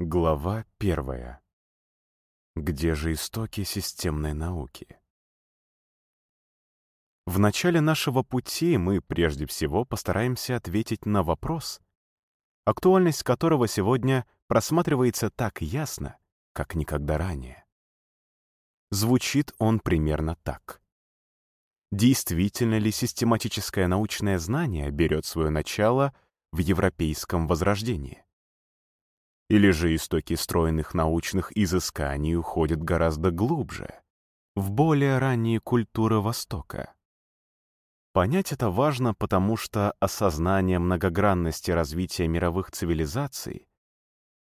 Глава первая. Где же истоки системной науки? В начале нашего пути мы прежде всего постараемся ответить на вопрос, актуальность которого сегодня просматривается так ясно, как никогда ранее. Звучит он примерно так. Действительно ли систематическое научное знание берет свое начало в европейском возрождении? Или же истоки стройных научных изысканий уходят гораздо глубже, в более ранние культуры Востока? Понять это важно, потому что осознание многогранности развития мировых цивилизаций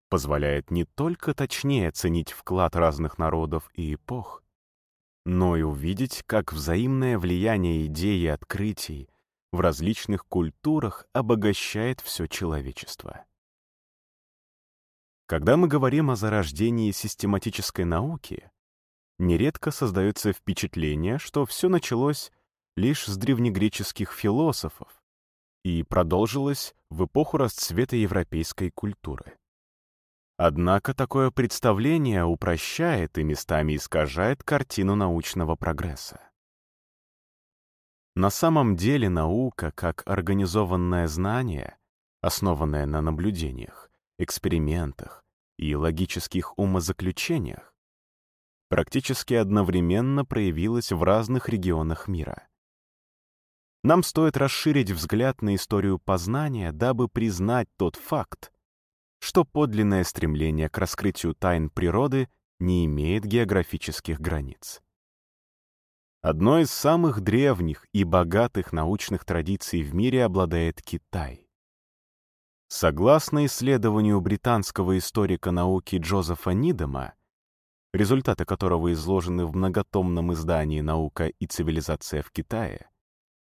позволяет не только точнее оценить вклад разных народов и эпох, но и увидеть, как взаимное влияние идей и открытий в различных культурах обогащает все человечество. Когда мы говорим о зарождении систематической науки, нередко создается впечатление, что все началось лишь с древнегреческих философов и продолжилось в эпоху расцвета европейской культуры. Однако такое представление упрощает и местами искажает картину научного прогресса. На самом деле наука, как организованное знание, основанное на наблюдениях, экспериментах и логических умозаключениях, практически одновременно проявилась в разных регионах мира. Нам стоит расширить взгляд на историю познания, дабы признать тот факт, что подлинное стремление к раскрытию тайн природы не имеет географических границ. Одной из самых древних и богатых научных традиций в мире обладает Китай. Согласно исследованию британского историка науки Джозефа Нидема, результаты которого изложены в многотомном издании «Наука и цивилизация в Китае»,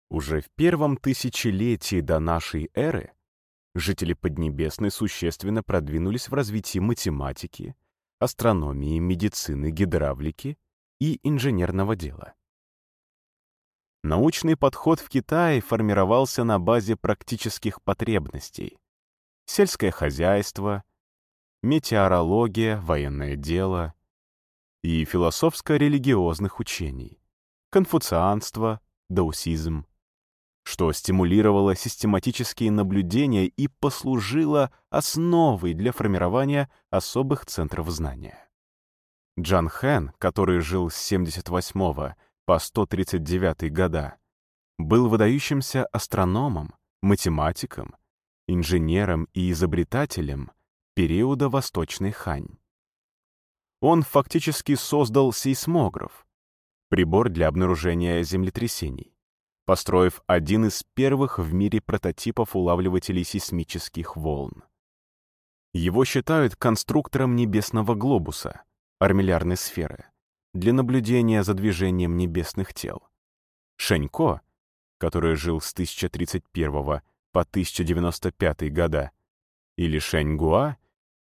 уже в первом тысячелетии до нашей эры жители Поднебесной существенно продвинулись в развитии математики, астрономии, медицины, гидравлики и инженерного дела. Научный подход в Китае формировался на базе практических потребностей, сельское хозяйство, метеорология, военное дело и философско-религиозных учений, конфуцианство, даусизм, что стимулировало систематические наблюдения и послужило основой для формирования особых центров знания. Джан Хэн, который жил с 78 по 139 года, был выдающимся астрономом, математиком, инженером и изобретателем периода Восточной Хань. Он фактически создал сейсмограф, прибор для обнаружения землетрясений, построив один из первых в мире прототипов улавливателей сейсмических волн. Его считают конструктором небесного глобуса, армиллярной сферы, для наблюдения за движением небесных тел. Шенько, который жил с 1031 по 1095 года, или Шэньгуа,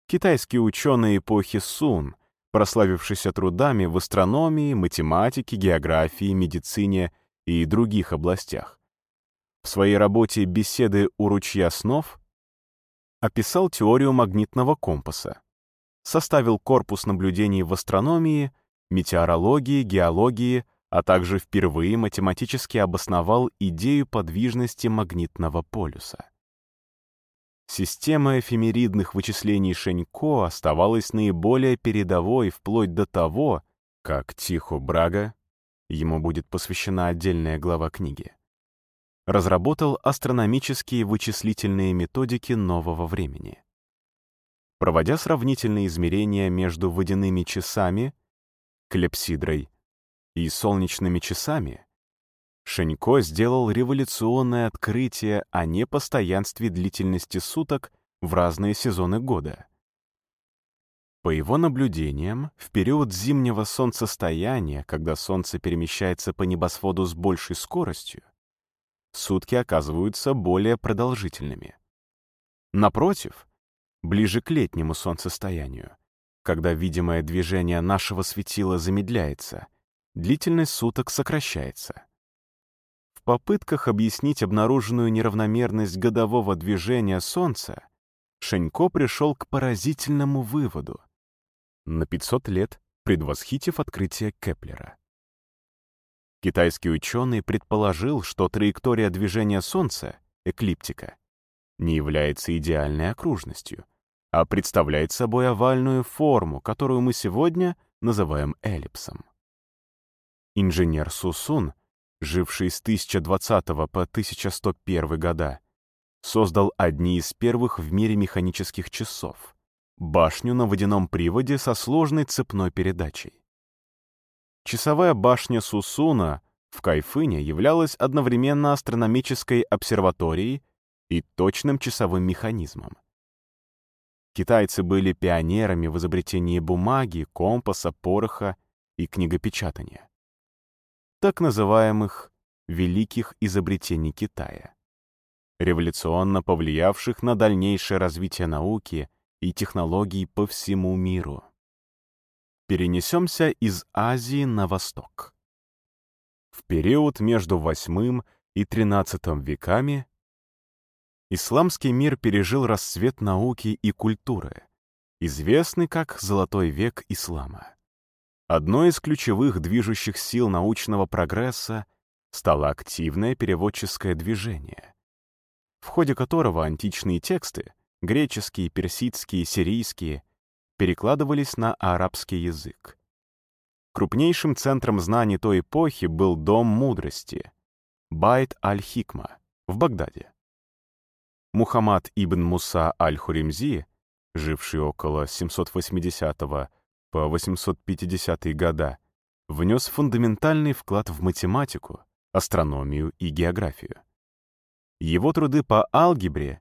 китайский ученый эпохи Сун, прославившийся трудами в астрономии, математике, географии, медицине и других областях. В своей работе «Беседы у ручья снов» описал теорию магнитного компаса, составил корпус наблюдений в астрономии, метеорологии, геологии, а также впервые математически обосновал идею подвижности магнитного полюса. Система эфемеридных вычислений Шенько оставалась наиболее передовой вплоть до того, как Тихо Брага, ему будет посвящена отдельная глава книги, разработал астрономические вычислительные методики нового времени. Проводя сравнительные измерения между водяными часами, клепсидрой и солнечными часами, Шенько сделал революционное открытие о непостоянстве длительности суток в разные сезоны года. По его наблюдениям, в период зимнего солнцестояния, когда солнце перемещается по небосводу с большей скоростью, сутки оказываются более продолжительными. Напротив, ближе к летнему солнцестоянию, когда видимое движение нашего светила замедляется, длительность суток сокращается. В попытках объяснить обнаруженную неравномерность годового движения Солнца Шенько пришел к поразительному выводу. На 500 лет предвосхитив открытие Кеплера. Китайский ученый предположил, что траектория движения Солнца, эклиптика, не является идеальной окружностью, а представляет собой овальную форму, которую мы сегодня называем эллипсом. Инженер Сусун, живший с 1020 по 1101 года, создал одни из первых в мире механических часов — башню на водяном приводе со сложной цепной передачей. Часовая башня Сусуна в Кайфыне являлась одновременно астрономической обсерваторией и точным часовым механизмом. Китайцы были пионерами в изобретении бумаги, компаса, пороха и книгопечатания. Так называемых «великих изобретений Китая», революционно повлиявших на дальнейшее развитие науки и технологий по всему миру. Перенесемся из Азии на восток. В период между VIII и XIII веками исламский мир пережил расцвет науки и культуры, известный как «Золотой век ислама». Одной из ключевых движущих сил научного прогресса стало активное переводческое движение, в ходе которого античные тексты, греческие, персидские, сирийские, перекладывались на арабский язык. Крупнейшим центром знаний той эпохи был Дом мудрости, Байт аль-Хикма, в Багдаде. Мухаммад ибн Муса аль-Хуримзи, живший около 780 по 850 года, внес фундаментальный вклад в математику, астрономию и географию. Его труды по алгебре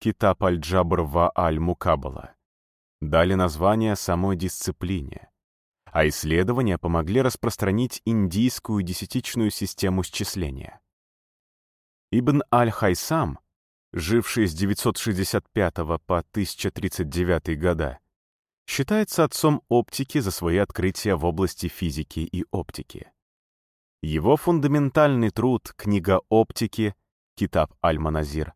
Китаб аль-Джабр ва аль-Мукабала дали название самой дисциплине, а исследования помогли распространить индийскую десятичную систему счисления. Ибн аль-Хайсам живший с 965 по 1039 года, считается отцом оптики за свои открытия в области физики и оптики. Его фундаментальный труд «Книга оптики» Китаб Аль-Маназир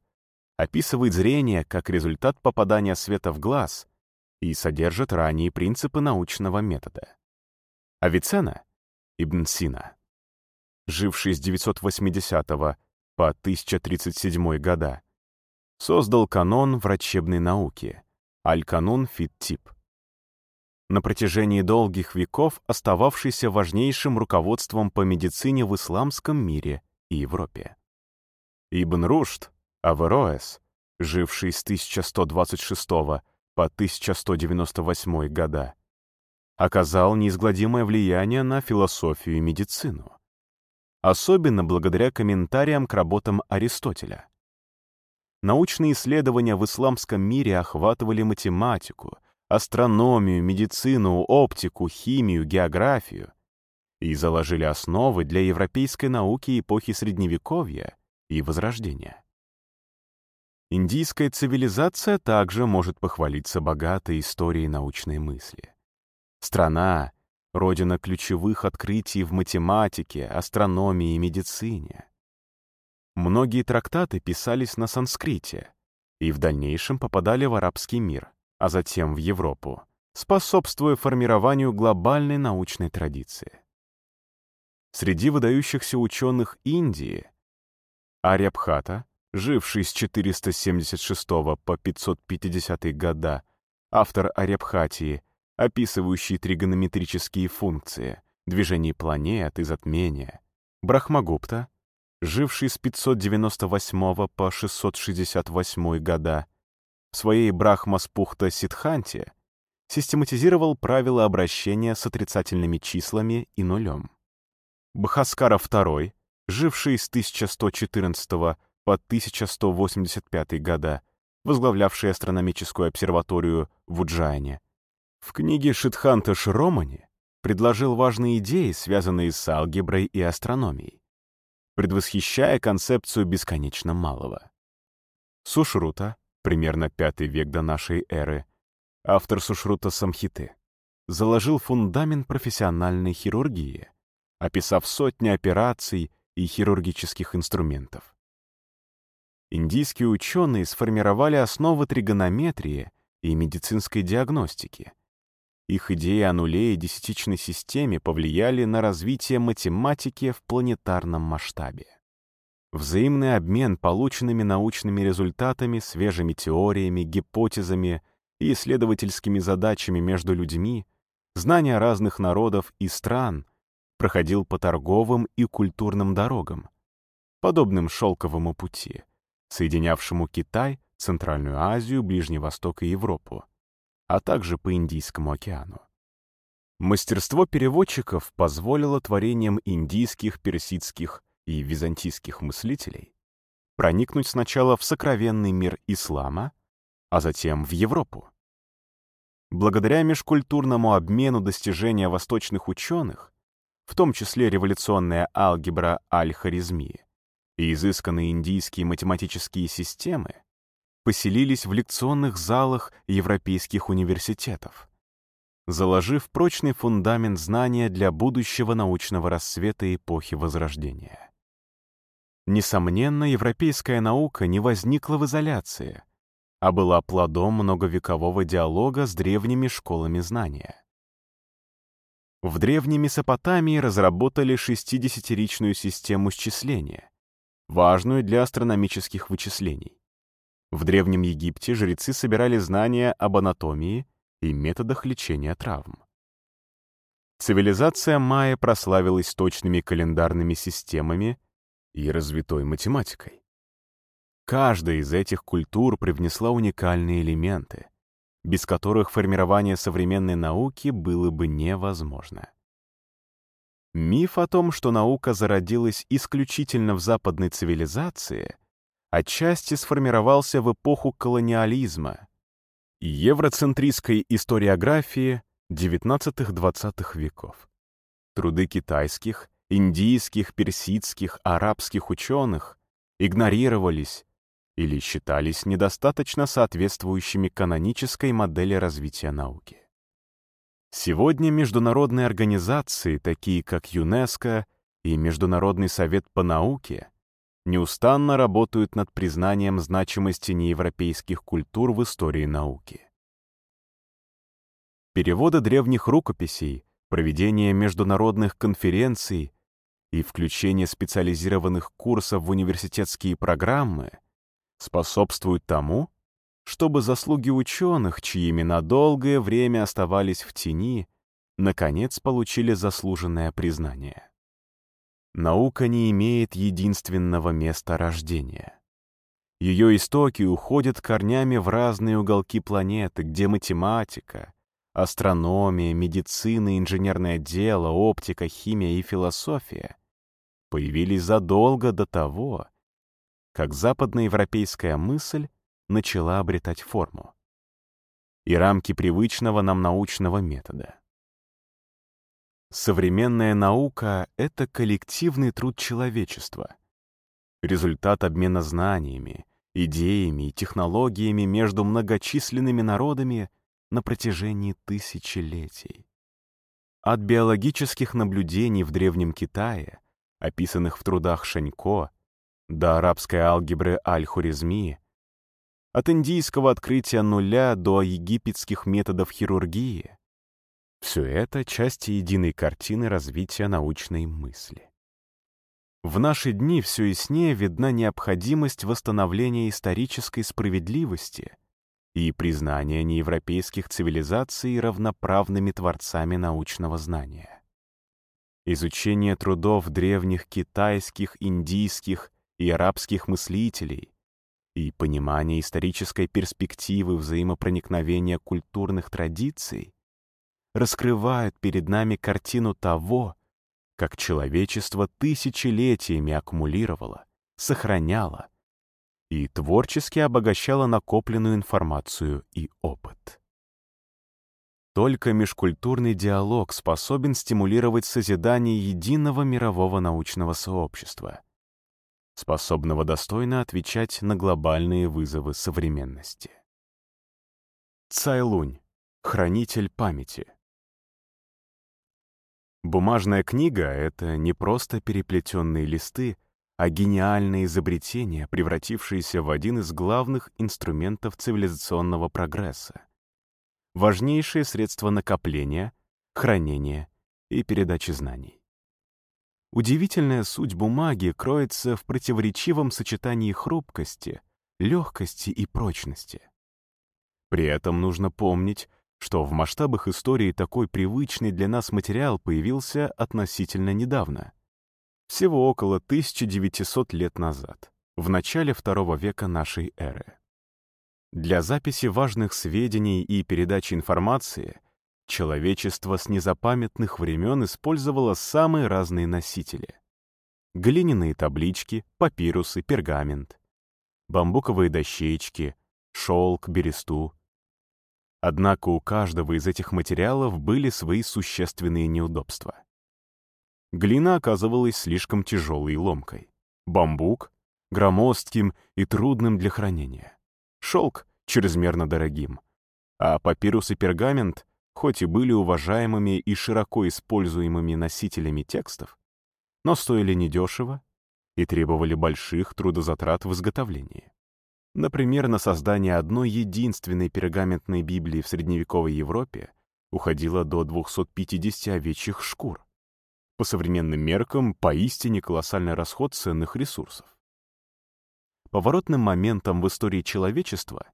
описывает зрение как результат попадания света в глаз и содержит ранние принципы научного метода. Авиценна, Ибн Сина, живший с 980 по 1037 года, создал канон врачебной науки Аль-Канун Фиттип. На протяжении долгих веков остававшийся важнейшим руководством по медицине в исламском мире и Европе. Ибн Рушд, Авероэс, живший с 1126 по 1198 года, оказал неизгладимое влияние на философию и медицину, особенно благодаря комментариям к работам Аристотеля. Научные исследования в исламском мире охватывали математику, астрономию, медицину, оптику, химию, географию и заложили основы для европейской науки эпохи Средневековья и Возрождения. Индийская цивилизация также может похвалиться богатой историей научной мысли. Страна — родина ключевых открытий в математике, астрономии и медицине. Многие трактаты писались на санскрите и в дальнейшем попадали в арабский мир, а затем в Европу, способствуя формированию глобальной научной традиции. Среди выдающихся ученых Индии Арьябхата, живший с 476 по 550 года, автор Арьябхатии, описывающий тригонометрические функции, движение планет и затмения, Брахмагупта, живший с 598 по 668 года, в своей Брахмаспухта Сидханте систематизировал правила обращения с отрицательными числами и нулем. Бхаскара II, живший с 1114 по 1185 года, возглавлявший астрономическую обсерваторию в Уджайне, в книге Шидханта Шромани предложил важные идеи, связанные с алгеброй и астрономией предвосхищая концепцию бесконечно малого. Сушрута, примерно пятый век до нашей эры, автор Сушрута Самхиты, заложил фундамент профессиональной хирургии, описав сотни операций и хирургических инструментов. индийские ученые сформировали основы тригонометрии и медицинской диагностики. Их идеи о нуле и десятичной системе повлияли на развитие математики в планетарном масштабе. Взаимный обмен полученными научными результатами, свежими теориями, гипотезами и исследовательскими задачами между людьми, знания разных народов и стран проходил по торговым и культурным дорогам, подобным шелковому пути, соединявшему Китай, Центральную Азию, Ближний Восток и Европу, а также по Индийскому океану. Мастерство переводчиков позволило творениям индийских, персидских и византийских мыслителей проникнуть сначала в сокровенный мир ислама, а затем в Европу. Благодаря межкультурному обмену достижения восточных ученых, в том числе революционная алгебра Аль-Харизми и изысканные индийские математические системы, поселились в лекционных залах европейских университетов, заложив прочный фундамент знания для будущего научного рассвета эпохи Возрождения. Несомненно, европейская наука не возникла в изоляции, а была плодом многовекового диалога с древними школами знания. В Древней Месопотамии разработали 60-ричную систему счисления, важную для астрономических вычислений. В Древнем Египте жрецы собирали знания об анатомии и методах лечения травм. Цивилизация майя прославилась точными календарными системами и развитой математикой. Каждая из этих культур привнесла уникальные элементы, без которых формирование современной науки было бы невозможно. Миф о том, что наука зародилась исключительно в западной цивилизации — отчасти сформировался в эпоху колониализма и евроцентристской историографии XIX-XX веков. Труды китайских, индийских, персидских, арабских ученых игнорировались или считались недостаточно соответствующими канонической модели развития науки. Сегодня международные организации, такие как ЮНЕСКО и Международный совет по науке, неустанно работают над признанием значимости неевропейских культур в истории науки. Переводы древних рукописей, проведение международных конференций и включение специализированных курсов в университетские программы способствуют тому, чтобы заслуги ученых, чьи имена долгое время оставались в тени, наконец получили заслуженное признание. Наука не имеет единственного места рождения. Ее истоки уходят корнями в разные уголки планеты, где математика, астрономия, медицина, инженерное дело, оптика, химия и философия появились задолго до того, как западноевропейская мысль начала обретать форму и рамки привычного нам научного метода. Современная наука — это коллективный труд человечества, результат обмена знаниями, идеями и технологиями между многочисленными народами на протяжении тысячелетий. От биологических наблюдений в Древнем Китае, описанных в трудах Шанько, до арабской алгебры Аль-Хуризми, от индийского открытия нуля до египетских методов хирургии, все это части единой картины развития научной мысли. В наши дни все яснее видна необходимость восстановления исторической справедливости и признания неевропейских цивилизаций равноправными творцами научного знания. Изучение трудов древних китайских, индийских и арабских мыслителей и понимание исторической перспективы взаимопроникновения культурных традиций раскрывают перед нами картину того, как человечество тысячелетиями аккумулировало, сохраняло и творчески обогащало накопленную информацию и опыт. Только межкультурный диалог способен стимулировать созидание единого мирового научного сообщества, способного достойно отвечать на глобальные вызовы современности. Цайлунь, хранитель памяти. Бумажная книга — это не просто переплетенные листы, а гениальное изобретение, превратившееся в один из главных инструментов цивилизационного прогресса. Важнейшее средство накопления, хранения и передачи знаний. Удивительная суть бумаги кроется в противоречивом сочетании хрупкости, легкости и прочности. При этом нужно помнить, что в масштабах истории такой привычный для нас материал появился относительно недавно. Всего около 1900 лет назад, в начале второго века нашей эры. Для записи важных сведений и передачи информации человечество с незапамятных времен использовало самые разные носители. Глиняные таблички, папирусы, пергамент, бамбуковые дощечки, шелк, бересту, Однако у каждого из этих материалов были свои существенные неудобства. Глина оказывалась слишком тяжелой и ломкой. Бамбук — громоздким и трудным для хранения. Шелк — чрезмерно дорогим. А папирус и пергамент, хоть и были уважаемыми и широко используемыми носителями текстов, но стоили недешево и требовали больших трудозатрат в изготовлении. Например, на создание одной единственной пергаментной Библии в средневековой Европе уходило до 250 овечьих шкур. По современным меркам, поистине колоссальный расход ценных ресурсов. Поворотным моментом в истории человечества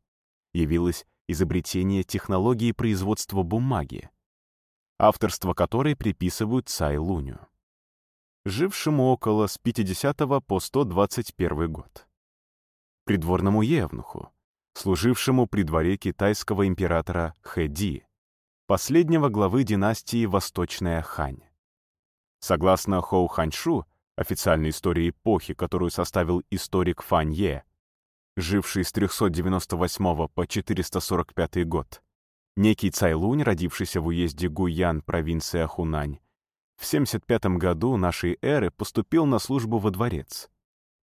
явилось изобретение технологии производства бумаги, авторство которой приписывают Цай Луню, жившему около с 50 по 121 год придворному евнуху, служившему при дворе китайского императора Хэди, последнего главы династии Восточная Хань. Согласно Хоу Ханьшу, официальной истории эпохи, которую составил историк Фань Е, живший с 398 по 445 год, некий Цайлунь, родившийся в уезде Гуян, провинция Хунань, в 75 году нашей эры поступил на службу во дворец,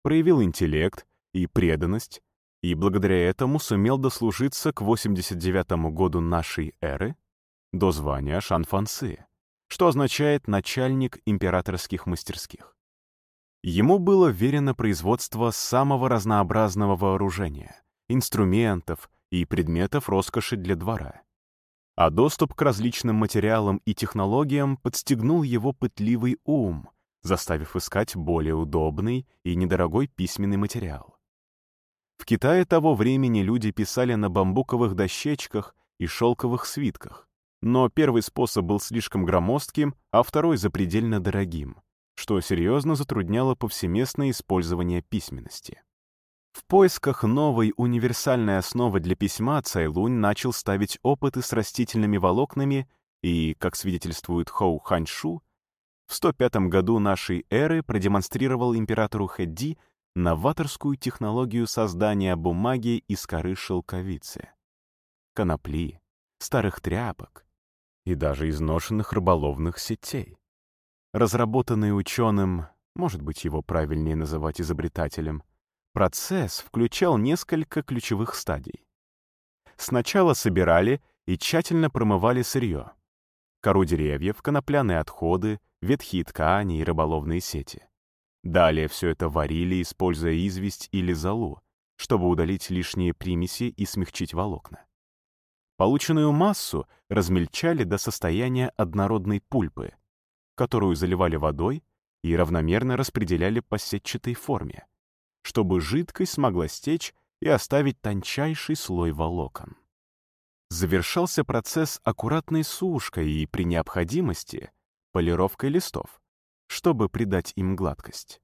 проявил интеллект, и преданность, и благодаря этому сумел дослужиться к 89 году нашей эры до звания Шанфансы, что означает «начальник императорских мастерских». Ему было верено производство самого разнообразного вооружения, инструментов и предметов роскоши для двора. А доступ к различным материалам и технологиям подстегнул его пытливый ум, заставив искать более удобный и недорогой письменный материал. В Китае того времени люди писали на бамбуковых дощечках и шелковых свитках. Но первый способ был слишком громоздким, а второй запредельно дорогим, что серьезно затрудняло повсеместное использование письменности. В поисках новой универсальной основы для письма Цайлунь начал ставить опыты с растительными волокнами и, как свидетельствует Хоу Ханьшу, в 105 году нашей эры продемонстрировал императору Хэдди новаторскую технологию создания бумаги из коры шелковицы, конопли, старых тряпок и даже изношенных рыболовных сетей. Разработанный ученым, может быть, его правильнее называть изобретателем, процесс включал несколько ключевых стадий. Сначала собирали и тщательно промывали сырье. Кору деревьев, конопляные отходы, ветхие ткани и рыболовные сети. Далее все это варили, используя известь или золу, чтобы удалить лишние примеси и смягчить волокна. Полученную массу размельчали до состояния однородной пульпы, которую заливали водой и равномерно распределяли по сетчатой форме, чтобы жидкость смогла стечь и оставить тончайший слой волокон. Завершался процесс аккуратной сушкой и, при необходимости, полировкой листов, чтобы придать им гладкость.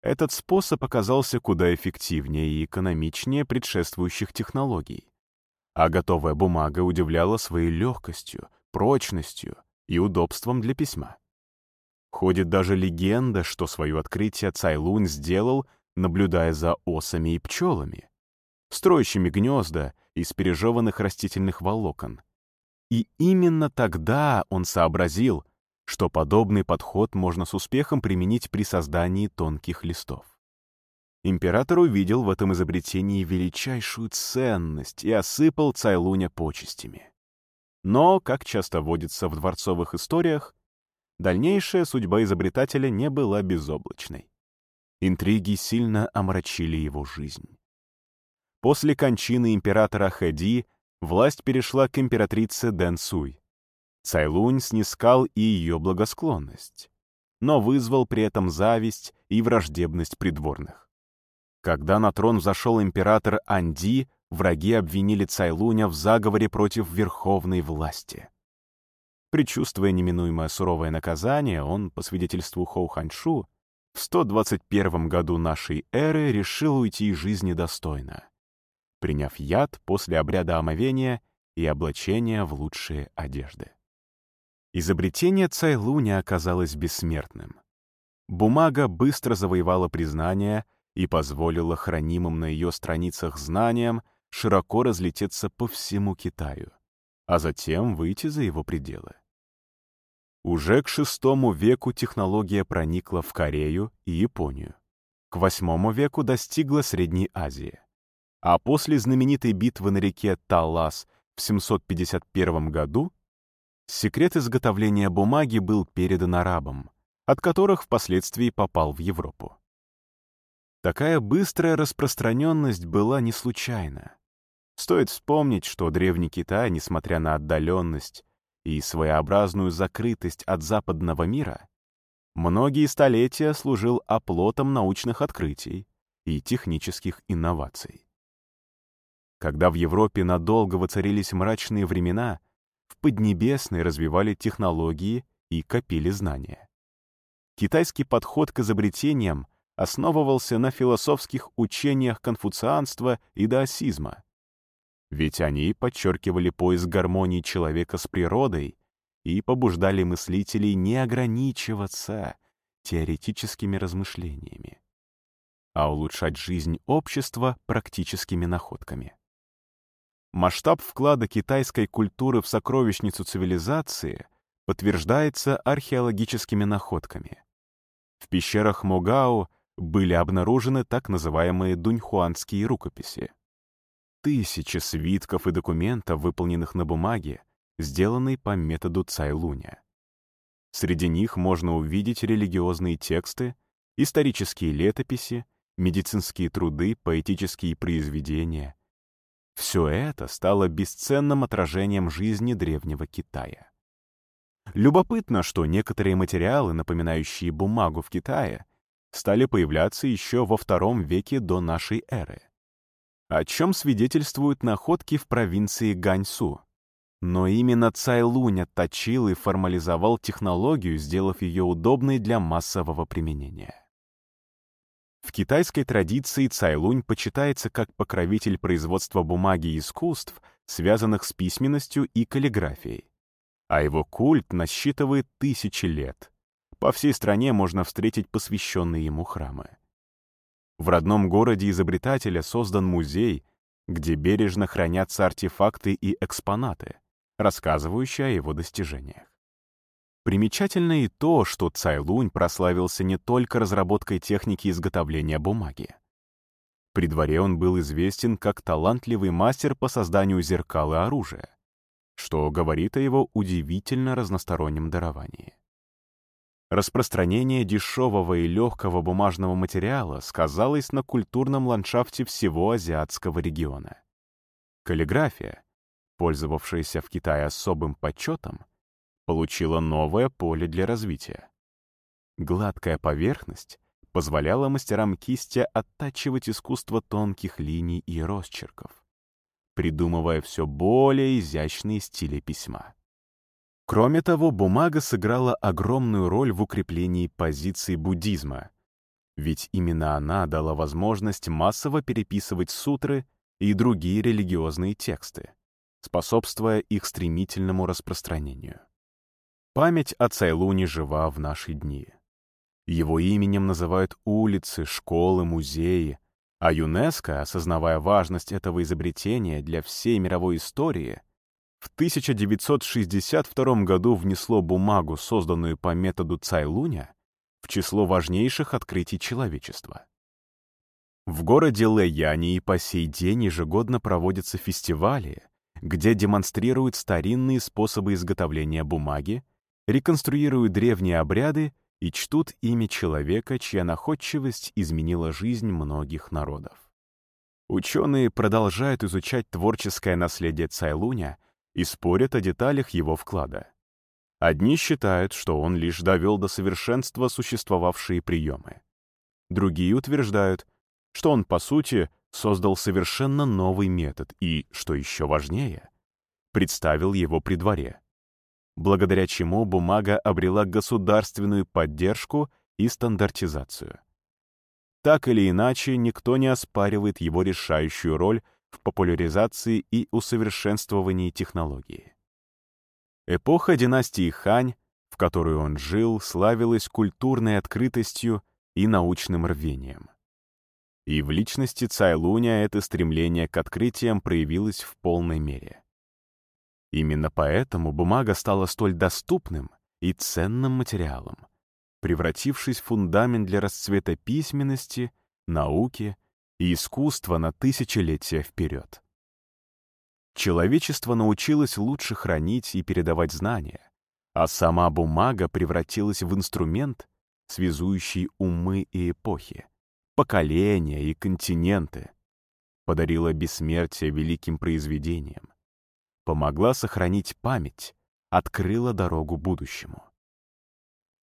Этот способ оказался куда эффективнее и экономичнее предшествующих технологий. А готовая бумага удивляла своей легкостью, прочностью и удобством для письма. Ходит даже легенда, что свое открытие Цайлунь сделал, наблюдая за осами и пчелами, строящими гнезда из пережеванных растительных волокон. И именно тогда он сообразил, что подобный подход можно с успехом применить при создании тонких листов. Император увидел в этом изобретении величайшую ценность и осыпал Цайлуня почестями. Но, как часто водится в дворцовых историях, дальнейшая судьба изобретателя не была безоблачной. интриги сильно омрачили его жизнь. После кончины императора Хэди власть перешла к императрице Дэн Суй. Цайлунь снискал и ее благосклонность, но вызвал при этом зависть и враждебность придворных. Когда на трон взошел император Анди, враги обвинили Цайлуня в заговоре против верховной власти. Причувствуя неминуемое суровое наказание, он, по свидетельству Хоу Ханьшу, в 121 году нашей эры решил уйти из жизни достойно, приняв яд после обряда омовения и облачения в лучшие одежды. Изобретение Цайлуня оказалось бессмертным. Бумага быстро завоевала признание и позволила хранимым на ее страницах знаниям широко разлететься по всему Китаю, а затем выйти за его пределы. Уже к VI веку технология проникла в Корею и Японию. К VIII веку достигла Средней Азии. А после знаменитой битвы на реке Талас в 751 году секрет изготовления бумаги был передан арабам, от которых впоследствии попал в Европу. Такая быстрая распространенность была не случайна. Стоит вспомнить, что Древний Китай, несмотря на отдаленность и своеобразную закрытость от западного мира, многие столетия служил оплотом научных открытий и технических инноваций. Когда в Европе надолго воцарились мрачные времена, в Поднебесной развивали технологии и копили знания. Китайский подход к изобретениям основывался на философских учениях конфуцианства и даосизма. Ведь они подчеркивали поиск гармонии человека с природой и побуждали мыслителей не ограничиваться теоретическими размышлениями, а улучшать жизнь общества практическими находками. Масштаб вклада китайской культуры в сокровищницу цивилизации подтверждается археологическими находками. В пещерах Могао были обнаружены так называемые дуньхуанские рукописи. Тысячи свитков и документов, выполненных на бумаге, сделанной по методу Цайлуня. Среди них можно увидеть религиозные тексты, исторические летописи, медицинские труды, поэтические произведения. Все это стало бесценным отражением жизни древнего Китая. Любопытно, что некоторые материалы, напоминающие бумагу в Китае, стали появляться еще во втором веке до нашей эры. О чем свидетельствуют находки в провинции Ганьсу. Но именно Цайлунь отточил и формализовал технологию, сделав ее удобной для массового применения. В китайской традиции Цайлунь почитается как покровитель производства бумаги и искусств, связанных с письменностью и каллиграфией. А его культ насчитывает тысячи лет — по всей стране можно встретить посвященные ему храмы. В родном городе изобретателя создан музей, где бережно хранятся артефакты и экспонаты, рассказывающие о его достижениях. Примечательно и то, что Цайлунь прославился не только разработкой техники изготовления бумаги. При дворе он был известен как талантливый мастер по созданию зеркал и оружия, что говорит о его удивительно разностороннем даровании. Распространение дешевого и легкого бумажного материала сказалось на культурном ландшафте всего азиатского региона. Каллиграфия, пользовавшаяся в Китае особым почетом, получила новое поле для развития. Гладкая поверхность позволяла мастерам кисти оттачивать искусство тонких линий и росчерков, придумывая все более изящные стили письма. Кроме того, бумага сыграла огромную роль в укреплении позиций буддизма, ведь именно она дала возможность массово переписывать сутры и другие религиозные тексты, способствуя их стремительному распространению. Память о Цайлуне жива в наши дни. Его именем называют улицы, школы, музеи, а ЮНЕСКО, осознавая важность этого изобретения для всей мировой истории, в 1962 году внесло бумагу, созданную по методу Цайлуня, в число важнейших открытий человечества. В городе Лэяне и по сей день ежегодно проводятся фестивали, где демонстрируют старинные способы изготовления бумаги, реконструируют древние обряды и чтут имя человека, чья находчивость изменила жизнь многих народов. Ученые продолжают изучать творческое наследие Цайлуня и спорят о деталях его вклада. Одни считают, что он лишь довел до совершенства существовавшие приемы. Другие утверждают, что он, по сути, создал совершенно новый метод и, что еще важнее, представил его при дворе, благодаря чему бумага обрела государственную поддержку и стандартизацию. Так или иначе, никто не оспаривает его решающую роль в популяризации и усовершенствовании технологии. Эпоха династии Хань, в которую он жил, славилась культурной открытостью и научным рвением. И в личности Цайлуня это стремление к открытиям проявилось в полной мере. Именно поэтому бумага стала столь доступным и ценным материалом, превратившись в фундамент для расцвета письменности, науки и искусства на тысячелетия вперед. Человечество научилось лучше хранить и передавать знания, а сама бумага превратилась в инструмент, связующий умы и эпохи, поколения и континенты, подарила бессмертие великим произведениям, помогла сохранить память, открыла дорогу будущему.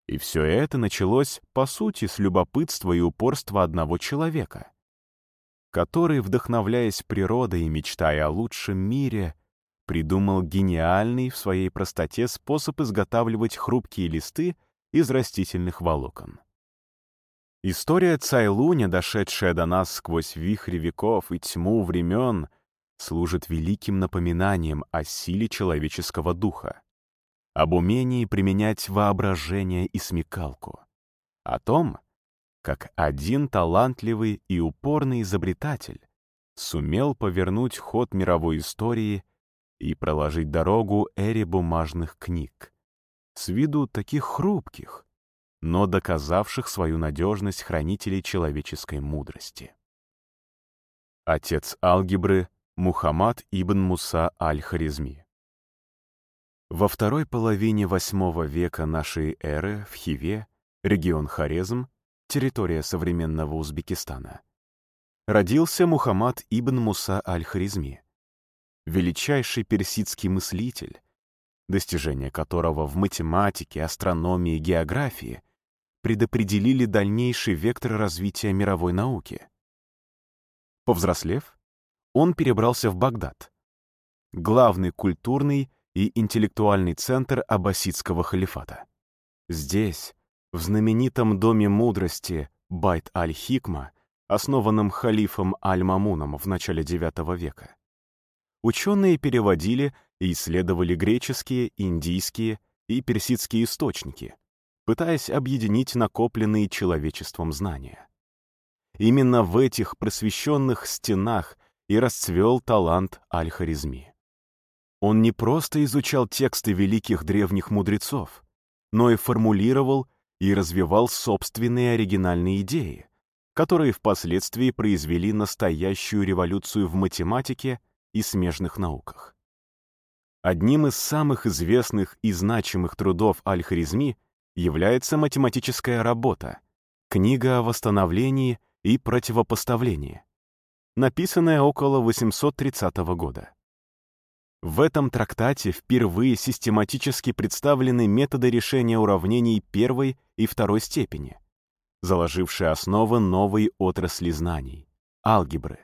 И все это началось, по сути, с любопытства и упорства одного человека, который, вдохновляясь природой и мечтая о лучшем мире, придумал гениальный в своей простоте способ изготавливать хрупкие листы из растительных волокон. История Цайлуня, дошедшая до нас сквозь вихри веков и тьму времен, служит великим напоминанием о силе человеческого духа, об умении применять воображение и смекалку, о том, как один талантливый и упорный изобретатель сумел повернуть ход мировой истории и проложить дорогу эре бумажных книг, с виду таких хрупких, но доказавших свою надежность хранителей человеческой мудрости. Отец алгебры Мухаммад ибн Муса аль-Харизми Во второй половине VIII века нашей эры в Хиве, регион Хорезм, территория современного Узбекистана, родился Мухаммад ибн Муса аль-Харизми, величайший персидский мыслитель, достижения которого в математике, астрономии и географии предопределили дальнейший вектор развития мировой науки. Повзрослев, он перебрался в Багдад, главный культурный и интеллектуальный центр аббасидского халифата. Здесь, в знаменитом Доме мудрости Байт аль-Хикма, основанном халифом Аль-Мамуном в начале IX века, ученые переводили и исследовали греческие, индийские и персидские источники, пытаясь объединить накопленные человечеством знания. Именно в этих просвещенных стенах и расцвел талант Аль-Харизми. Он не просто изучал тексты великих древних мудрецов, но и формулировал и развивал собственные оригинальные идеи, которые впоследствии произвели настоящую революцию в математике и смежных науках. Одним из самых известных и значимых трудов Аль-Харизми является математическая работа «Книга о восстановлении и противопоставлении», написанная около 830 года. В этом трактате впервые систематически представлены методы решения уравнений первой и второй степени, заложившие основы новой отрасли знаний — алгебры.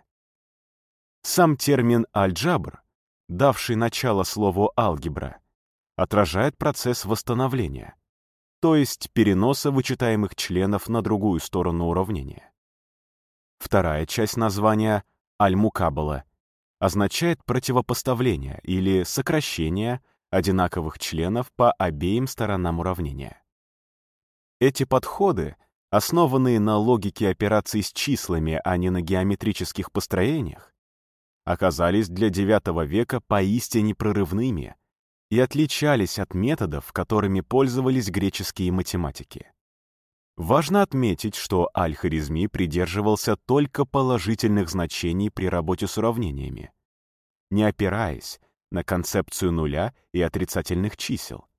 Сам термин «альджабр», давший начало слову «алгебра», отражает процесс восстановления, то есть переноса вычитаемых членов на другую сторону уравнения. Вторая часть названия — аль-мукабала означает противопоставление или сокращение одинаковых членов по обеим сторонам уравнения. Эти подходы, основанные на логике операций с числами, а не на геометрических построениях, оказались для IX века поистине прорывными и отличались от методов, которыми пользовались греческие математики. Важно отметить, что Аль-Харизми придерживался только положительных значений при работе с уравнениями, не опираясь на концепцию нуля и отрицательных чисел,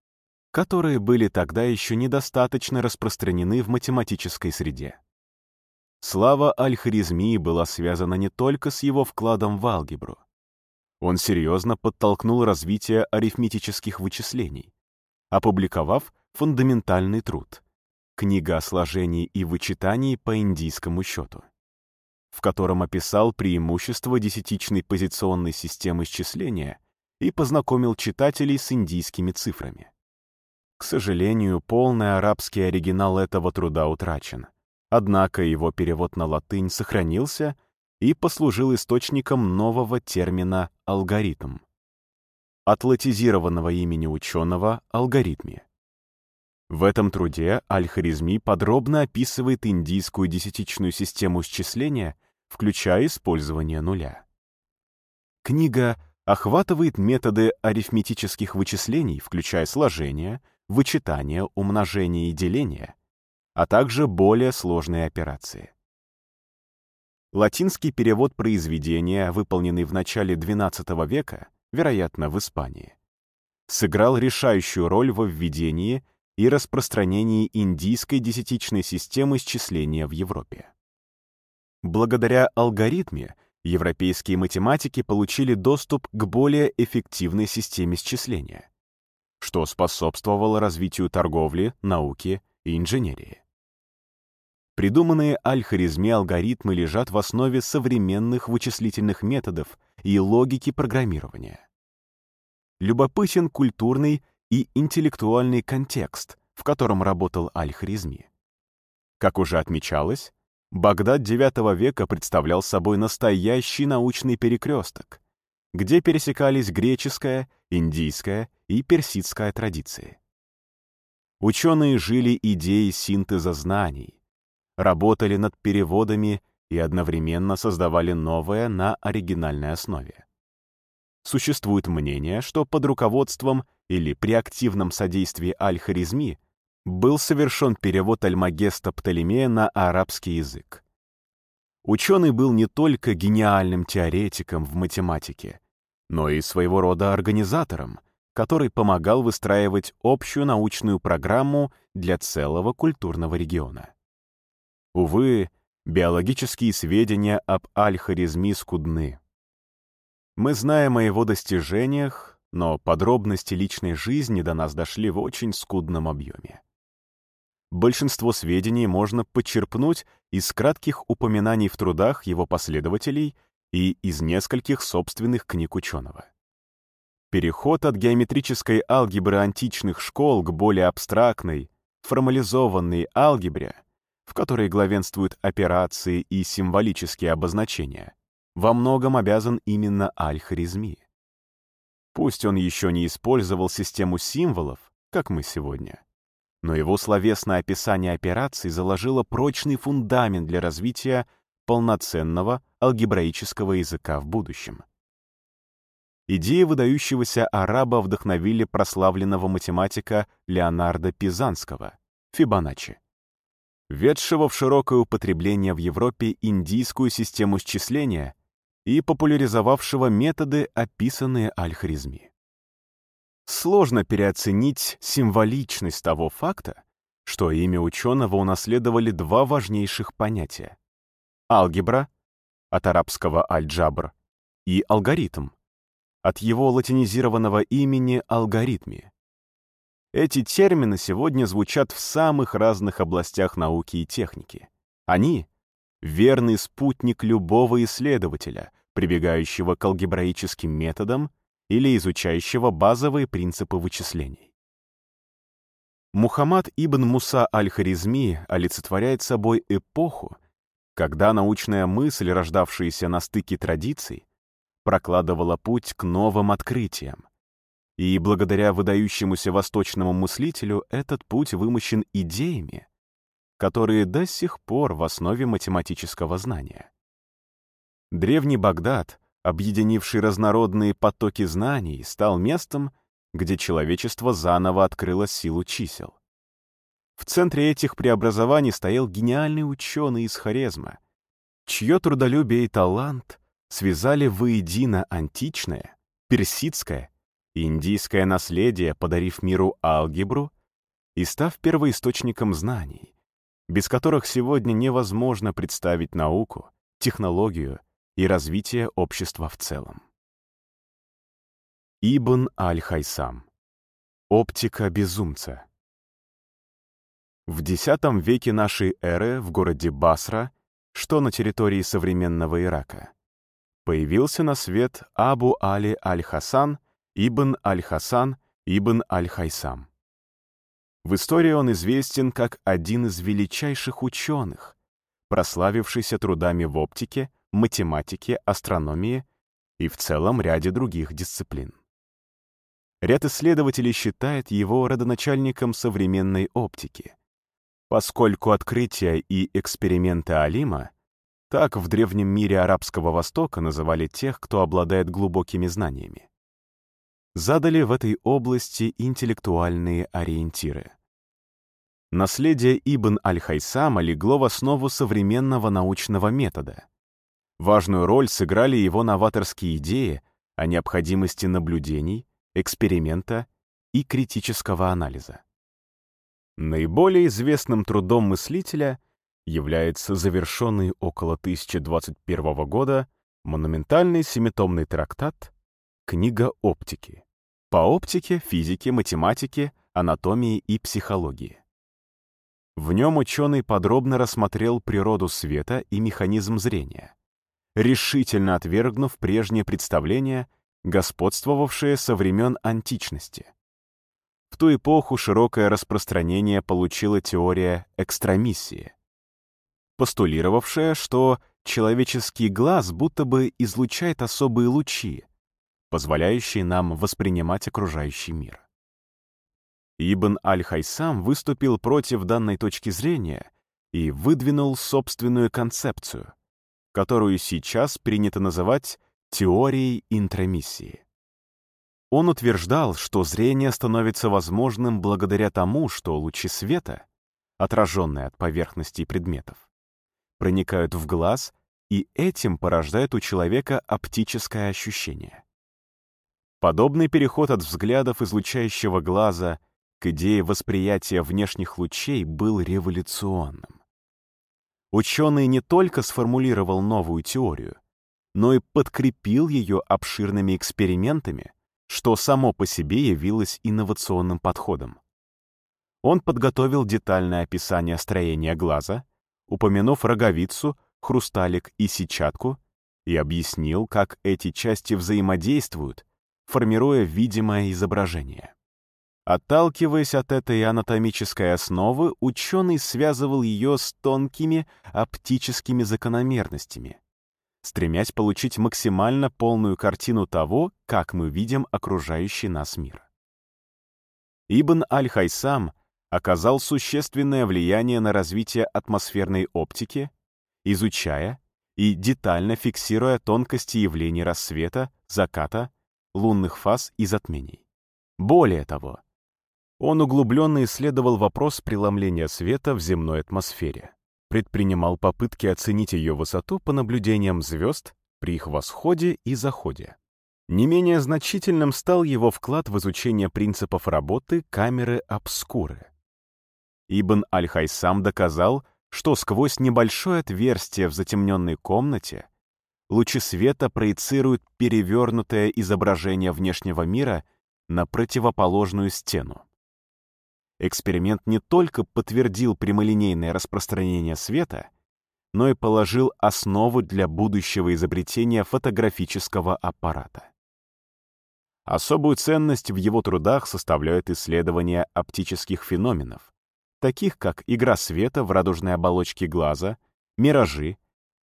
которые были тогда еще недостаточно распространены в математической среде. Слава Аль-Харизми была связана не только с его вкладом в алгебру. Он серьезно подтолкнул развитие арифметических вычислений, опубликовав фундаментальный труд «Книга о сложении и вычитании по индийскому счету», в котором описал преимущества десятичной позиционной системы счисления и познакомил читателей с индийскими цифрами. К сожалению, полный арабский оригинал этого труда утрачен. Однако его перевод на латынь сохранился и послужил источником нового термина «алгоритм» от латизированного имени ученого алгоритме. В этом труде Аль-Харизми подробно описывает индийскую десятичную систему счисления, включая использование нуля. Книга охватывает методы арифметических вычислений, включая сложение, вычитание, умножение и деление, а также более сложные операции. Латинский перевод произведения, выполненный в начале XII века, вероятно, в Испании, сыграл решающую роль во введении и распространении индийской десятичной системы счисления в Европе. Благодаря алгоритме европейские математики получили доступ к более эффективной системе счисления что способствовало развитию торговли, науки и инженерии. Придуманные аль-Харизми алгоритмы лежат в основе современных вычислительных методов и логики программирования. Любопытен культурный и интеллектуальный контекст, в котором работал аль-Харизми. Как уже отмечалось, Багдад IX века представлял собой настоящий научный перекресток, где пересекались греческая, индийская и персидская традиции. Ученые жили идеей синтеза знаний, работали над переводами и одновременно создавали новое на оригинальной основе. Существует мнение, что под руководством или при активном содействии Аль-Харизми был совершен перевод Альмагеста Птолемея на арабский язык. Ученый был не только гениальным теоретиком в математике, но и своего рода организатором, который помогал выстраивать общую научную программу для целого культурного региона. Увы, биологические сведения об Аль-Харизми скудны. Мы знаем о его достижениях, но подробности личной жизни до нас дошли в очень скудном объеме. Большинство сведений можно подчерпнуть из кратких упоминаний в трудах его последователей и из нескольких собственных книг ученого. Переход от геометрической алгебры античных школ к более абстрактной, формализованной алгебре, в которой главенствуют операции и символические обозначения, во многом обязан именно Аль-Харизми. Пусть он еще не использовал систему символов, как мы сегодня, но его словесное описание операций заложило прочный фундамент для развития полноценного алгебраического языка в будущем. Идеи выдающегося араба вдохновили прославленного математика Леонардо Пизанского, Фибоначчи, ведшего в широкое употребление в Европе индийскую систему счисления и популяризовавшего методы, описанные Аль-Харизми. Сложно переоценить символичность того факта, что имя ученого унаследовали два важнейших понятия — алгебра, от арабского аль-джабр, и алгоритм, от его латинизированного имени алгоритме. Эти термины сегодня звучат в самых разных областях науки и техники. Они — верный спутник любого исследователя, прибегающего к алгебраическим методам или изучающего базовые принципы вычислений. Мухаммад ибн Муса аль-Харизми олицетворяет собой эпоху, когда научная мысль, рождавшаяся на стыке традиций, прокладывала путь к новым открытиям. И благодаря выдающемуся восточному мыслителю этот путь вымощен идеями, которые до сих пор в основе математического знания. Древний Багдад, объединивший разнородные потоки знаний, стал местом, где человечество заново открыло силу чисел. В центре этих преобразований стоял гениальный ученый из Хорезма, чье трудолюбие и талант связали воедино античное, персидское индийское наследие, подарив миру алгебру и став первоисточником знаний, без которых сегодня невозможно представить науку, технологию и развитие общества в целом. Ибн Аль-Хайсам. Оптика безумца. В X веке нашей эры в городе Басра, что на территории современного Ирака, появился на свет Абу Али Аль-Хасан, Ибн Аль-Хасан, Ибн Аль-Хайсам. В истории он известен как один из величайших ученых, прославившийся трудами в оптике, математике, астрономии и в целом ряде других дисциплин. Ряд исследователей считает его родоначальником современной оптики, поскольку открытия и эксперименты Алима так в древнем мире Арабского Востока называли тех, кто обладает глубокими знаниями. Задали в этой области интеллектуальные ориентиры. Наследие Ибн Аль-Хайсама легло в основу современного научного метода. Важную роль сыграли его новаторские идеи о необходимости наблюдений, эксперимента и критического анализа. Наиболее известным трудом мыслителя является завершенный около 1021 года монументальный семитомный трактат «Книга оптики» по оптике, физике, математике, анатомии и психологии. В нем ученый подробно рассмотрел природу света и механизм зрения, решительно отвергнув прежнее представление господствовавшее со времен античности. В ту эпоху широкое распространение получила теория экстрамиссии, постулировавшая, что человеческий глаз будто бы излучает особые лучи, позволяющие нам воспринимать окружающий мир. Ибн Аль-Хайсам выступил против данной точки зрения и выдвинул собственную концепцию, которую сейчас принято называть теорией интромиссии. Он утверждал, что зрение становится возможным благодаря тому, что лучи света, отраженные от поверхности предметов, проникают в глаз и этим порождают у человека оптическое ощущение. Подобный переход от взглядов излучающего глаза к идее восприятия внешних лучей был революционным. Ученый не только сформулировал новую теорию, но и подкрепил ее обширными экспериментами, что само по себе явилось инновационным подходом. Он подготовил детальное описание строения глаза, упомянув роговицу, хрусталик и сетчатку, и объяснил, как эти части взаимодействуют, формируя видимое изображение. Отталкиваясь от этой анатомической основы, ученый связывал ее с тонкими оптическими закономерностями, стремясь получить максимально полную картину того, как мы видим окружающий нас мир. Ибн Аль-Хайсам оказал существенное влияние на развитие атмосферной оптики, изучая и детально фиксируя тонкости явлений рассвета, заката, лунных фаз и затмений. Более того, он углубленно исследовал вопрос преломления света в земной атмосфере предпринимал попытки оценить ее высоту по наблюдениям звезд при их восходе и заходе. Не менее значительным стал его вклад в изучение принципов работы камеры обскуры. Ибн Аль-Хайсам доказал, что сквозь небольшое отверстие в затемненной комнате лучи света проецируют перевернутое изображение внешнего мира на противоположную стену. Эксперимент не только подтвердил прямолинейное распространение света, но и положил основу для будущего изобретения фотографического аппарата. Особую ценность в его трудах составляют исследования оптических феноменов, таких как игра света в радужной оболочке глаза, миражи,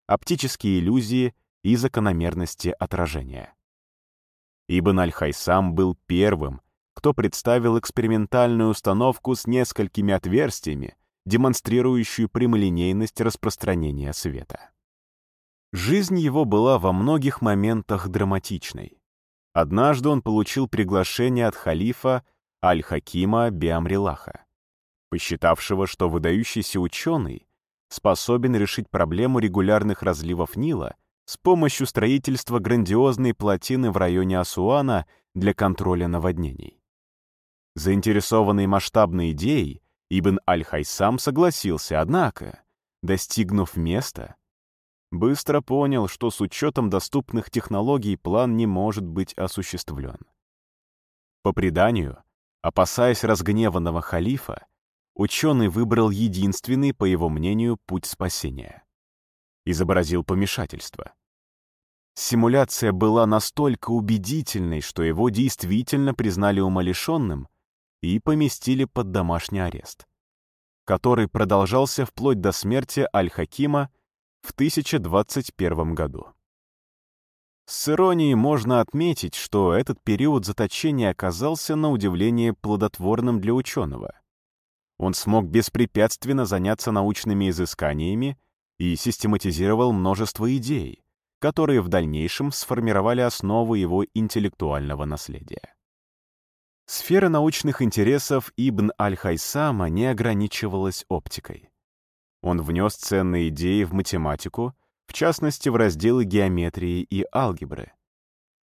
оптические иллюзии и закономерности отражения. Ибн Аль-Хайсам был первым, кто представил экспериментальную установку с несколькими отверстиями, демонстрирующую прямолинейность распространения света. Жизнь его была во многих моментах драматичной. Однажды он получил приглашение от халифа Аль-Хакима Биамрилаха, посчитавшего, что выдающийся ученый способен решить проблему регулярных разливов Нила с помощью строительства грандиозной плотины в районе Асуана для контроля наводнений. Заинтересованный масштабной идеей, Ибн Аль-Хайсам согласился, однако, достигнув места, быстро понял, что с учетом доступных технологий план не может быть осуществлен. По преданию, опасаясь разгневанного халифа, ученый выбрал единственный, по его мнению, путь спасения. Изобразил помешательство. Симуляция была настолько убедительной, что его действительно признали умалишенным и поместили под домашний арест, который продолжался вплоть до смерти Аль-Хакима в 1021 году. С иронией можно отметить, что этот период заточения оказался на удивление плодотворным для ученого. Он смог беспрепятственно заняться научными изысканиями и систематизировал множество идей, которые в дальнейшем сформировали основы его интеллектуального наследия. Сфера научных интересов Ибн Аль-Хайсама не ограничивалась оптикой. Он внес ценные идеи в математику, в частности в разделы геометрии и алгебры.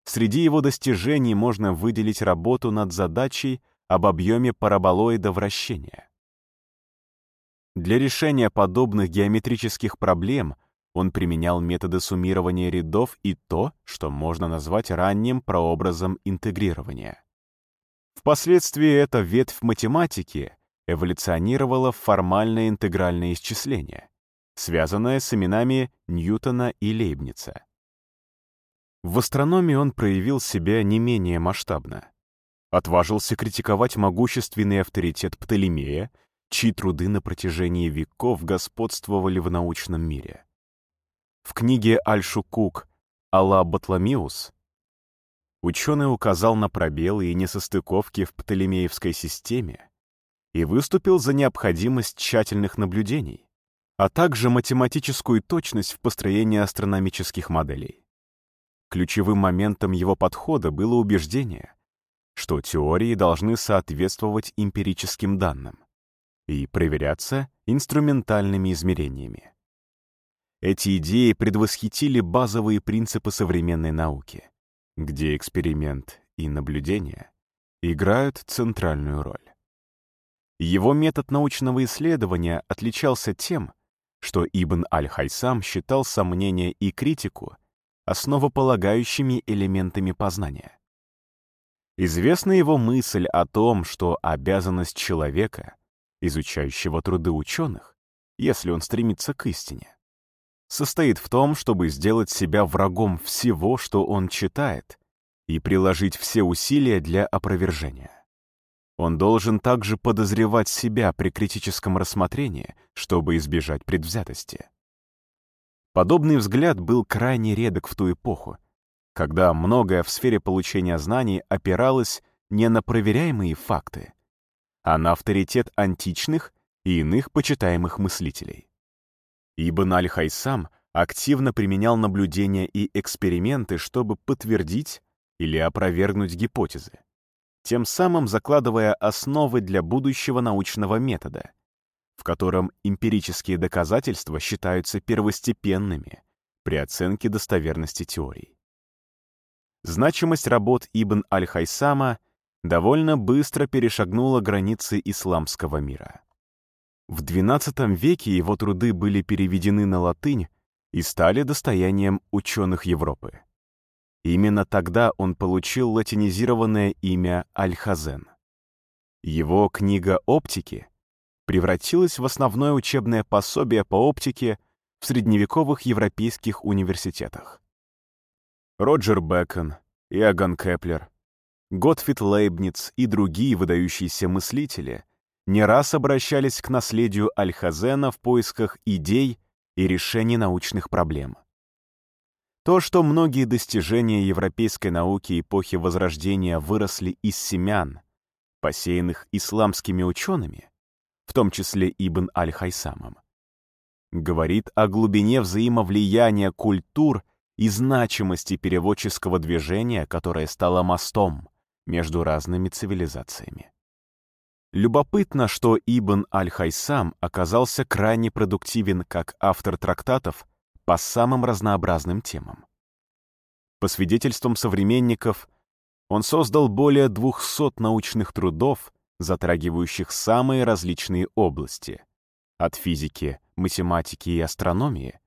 Среди его достижений можно выделить работу над задачей об объеме параболоида вращения. Для решения подобных геометрических проблем он применял методы суммирования рядов и то, что можно назвать ранним прообразом интегрирования. Впоследствии эта ветвь математики эволюционировала в формальное интегральное исчисление, связанное с именами Ньютона и Лейбница. В астрономии он проявил себя не менее масштабно. Отважился критиковать могущественный авторитет Птолемея, чьи труды на протяжении веков господствовали в научном мире. В книге Аль-Шукук «Алла Батламиус» ученый указал на пробелы и несостыковки в Птолемеевской системе и выступил за необходимость тщательных наблюдений, а также математическую точность в построении астрономических моделей. Ключевым моментом его подхода было убеждение, что теории должны соответствовать эмпирическим данным и проверяться инструментальными измерениями. Эти идеи предвосхитили базовые принципы современной науки где эксперимент и наблюдение играют центральную роль. Его метод научного исследования отличался тем, что Ибн Аль-Хайсам считал сомнения и критику основополагающими элементами познания. Известна его мысль о том, что обязанность человека, изучающего труды ученых, если он стремится к истине, состоит в том, чтобы сделать себя врагом всего, что он читает, и приложить все усилия для опровержения. Он должен также подозревать себя при критическом рассмотрении, чтобы избежать предвзятости. Подобный взгляд был крайне редок в ту эпоху, когда многое в сфере получения знаний опиралось не на проверяемые факты, а на авторитет античных и иных почитаемых мыслителей. Ибн Аль-Хайсам активно применял наблюдения и эксперименты, чтобы подтвердить или опровергнуть гипотезы, тем самым закладывая основы для будущего научного метода, в котором эмпирические доказательства считаются первостепенными при оценке достоверности теорий. Значимость работ Ибн Аль-Хайсама довольно быстро перешагнула границы исламского мира. В XII веке его труды были переведены на латынь и стали достоянием ученых Европы. Именно тогда он получил латинизированное имя Аль-Хазен. Его книга «Оптики» превратилась в основное учебное пособие по оптике в средневековых европейских университетах. Роджер Бэкон, Иоганн Кеплер, Готфрид Лейбниц и другие выдающиеся мыслители не раз обращались к наследию Альхазена в поисках идей и решений научных проблем. То, что многие достижения европейской науки эпохи Возрождения выросли из семян, посеянных исламскими учеными, в том числе Ибн Аль-Хайсамом, говорит о глубине взаимовлияния культур и значимости переводческого движения, которое стало мостом между разными цивилизациями. Любопытно, что Ибн Аль-Хайсам оказался крайне продуктивен как автор трактатов по самым разнообразным темам. По свидетельствам современников, он создал более 200 научных трудов, затрагивающих самые различные области, от физики, математики и астрономии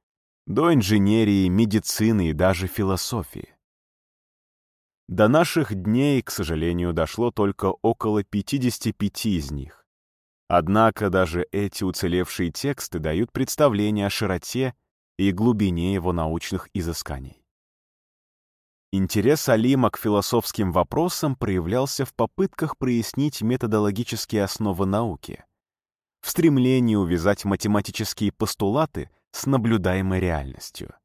до инженерии, медицины и даже философии. До наших дней, к сожалению, дошло только около 55 из них. Однако даже эти уцелевшие тексты дают представление о широте и глубине его научных изысканий. Интерес Алима к философским вопросам проявлялся в попытках прояснить методологические основы науки, в стремлении увязать математические постулаты с наблюдаемой реальностью.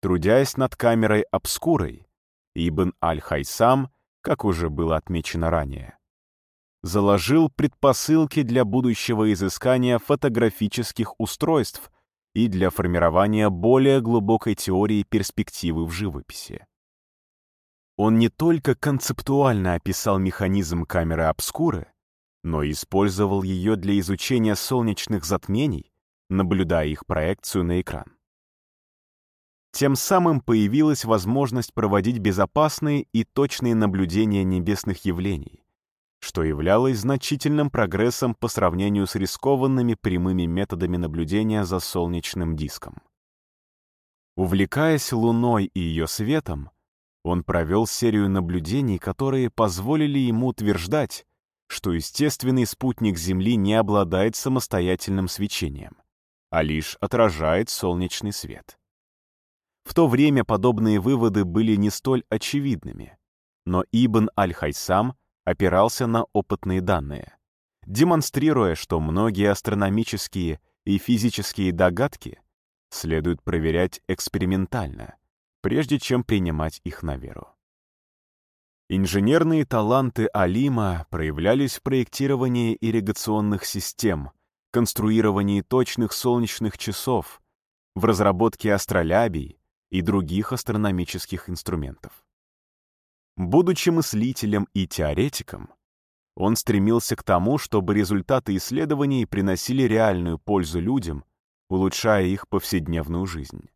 Трудясь над камерой обскурой, Ибн Аль-Хайсам, как уже было отмечено ранее, заложил предпосылки для будущего изыскания фотографических устройств и для формирования более глубокой теории перспективы в живописи. Он не только концептуально описал механизм камеры обскуры, но и использовал ее для изучения солнечных затмений, наблюдая их проекцию на экран. Тем самым появилась возможность проводить безопасные и точные наблюдения небесных явлений, что являлось значительным прогрессом по сравнению с рискованными прямыми методами наблюдения за солнечным диском. Увлекаясь Луной и ее светом, он провел серию наблюдений, которые позволили ему утверждать, что естественный спутник Земли не обладает самостоятельным свечением, а лишь отражает солнечный свет. В то время подобные выводы были не столь очевидными, но Ибн Аль-Хайсам опирался на опытные данные, демонстрируя, что многие астрономические и физические догадки следует проверять экспериментально — прежде чем принимать их на веру. Инженерные таланты Алима проявлялись в проектировании ирригационных систем, конструировании точных солнечных часов, в разработке астролябий и других астрономических инструментов. Будучи мыслителем и теоретиком, он стремился к тому, чтобы результаты исследований приносили реальную пользу людям, улучшая их повседневную жизнь.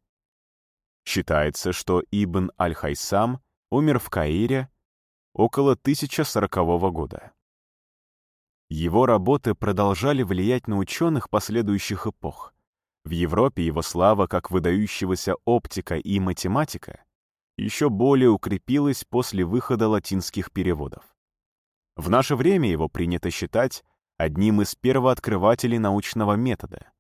Считается, что Ибн Аль-Хайсам умер в Каире около 1040 года. Его работы продолжали влиять на ученых последующих эпох. В Европе его слава как выдающегося оптика и математика еще более укрепилась после выхода латинских переводов. В наше время его принято считать одним из первооткрывателей научного метода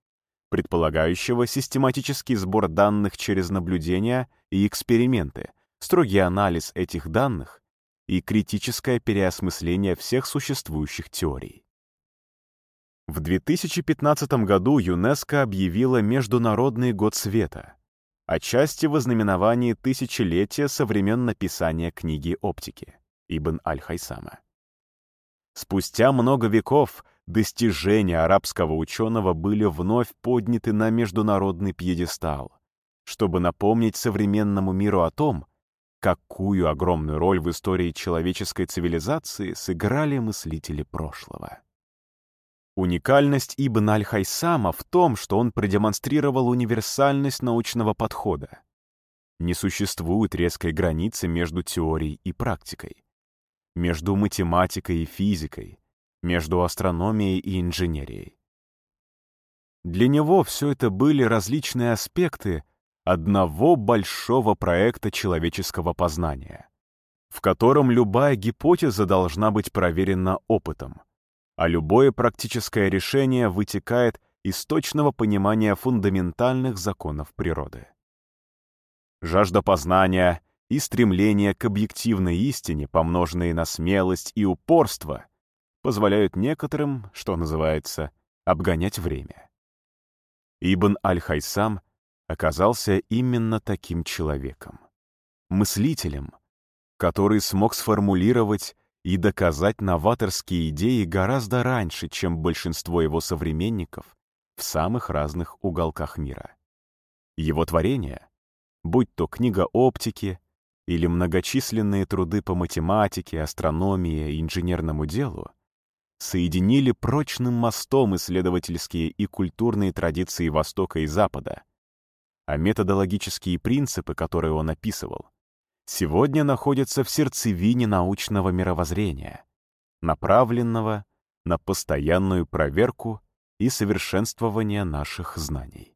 предполагающего систематический сбор данных через наблюдения и эксперименты, строгий анализ этих данных и критическое переосмысление всех существующих теорий. В 2015 году ЮНЕСКО объявила Международный год света, отчасти в ознаменовании тысячелетия со времен написания книги «Оптики» Ибн Аль-Хайсама. Спустя много веков достижения арабского ученого были вновь подняты на международный пьедестал, чтобы напомнить современному миру о том, какую огромную роль в истории человеческой цивилизации сыграли мыслители прошлого. Уникальность Ибн Аль-Хайсама в том, что он продемонстрировал универсальность научного подхода. Не существует резкой границы между теорией и практикой, между математикой и физикой, между астрономией и инженерией. Для него все это были различные аспекты одного большого проекта человеческого познания, в котором любая гипотеза должна быть проверена опытом, а любое практическое решение вытекает из точного понимания фундаментальных законов природы. Жажда познания и стремление к объективной истине, помноженные на смелость и упорство, позволяют некоторым, что называется, обгонять время. Ибн Аль-Хайсам оказался именно таким человеком. Мыслителем, который смог сформулировать и доказать новаторские идеи гораздо раньше, чем большинство его современников в самых разных уголках мира. Его творения, будь то книга оптики или многочисленные труды по математике, астрономии и инженерному делу, соединили прочным мостом исследовательские и культурные традиции Востока и Запада, а методологические принципы, которые он описывал, сегодня находится в сердцевине научного мировоззрения, направленного на постоянную проверку и совершенствование наших знаний.